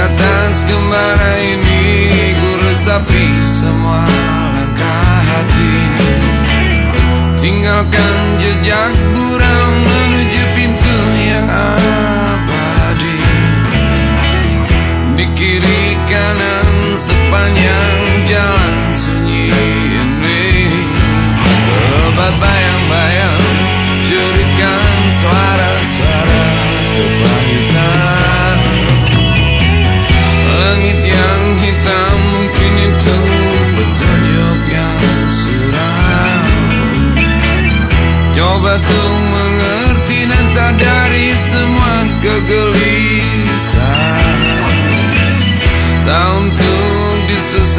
atas ke mana ini Ku resapi semua langkah hati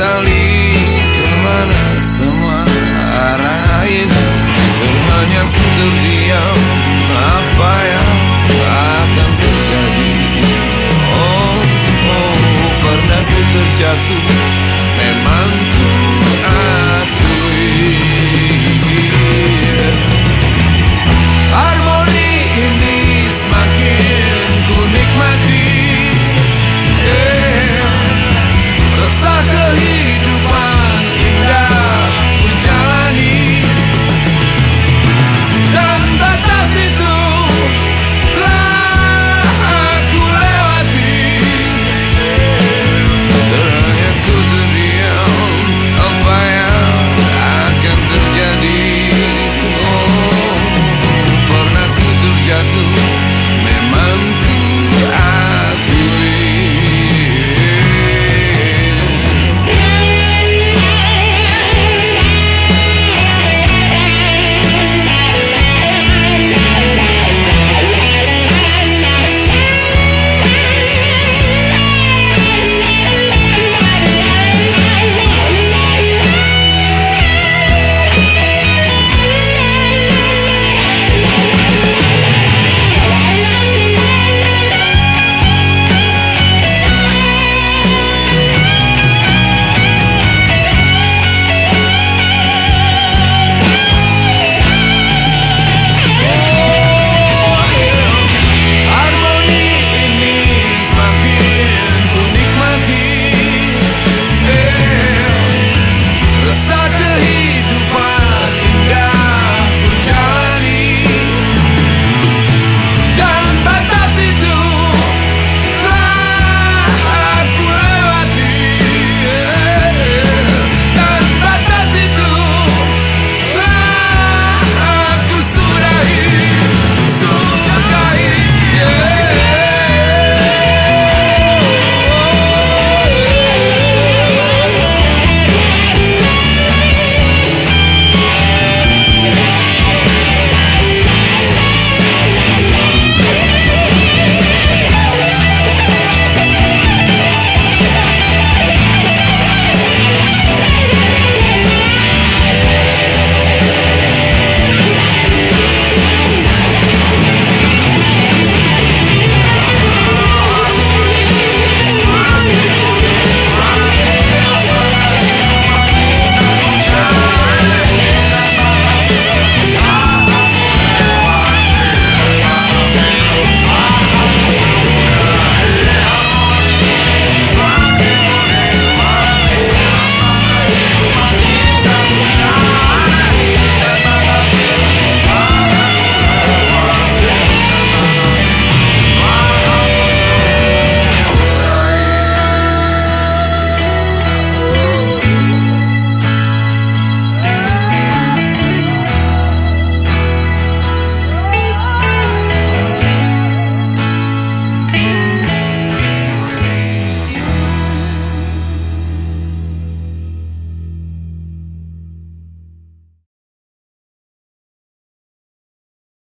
ali.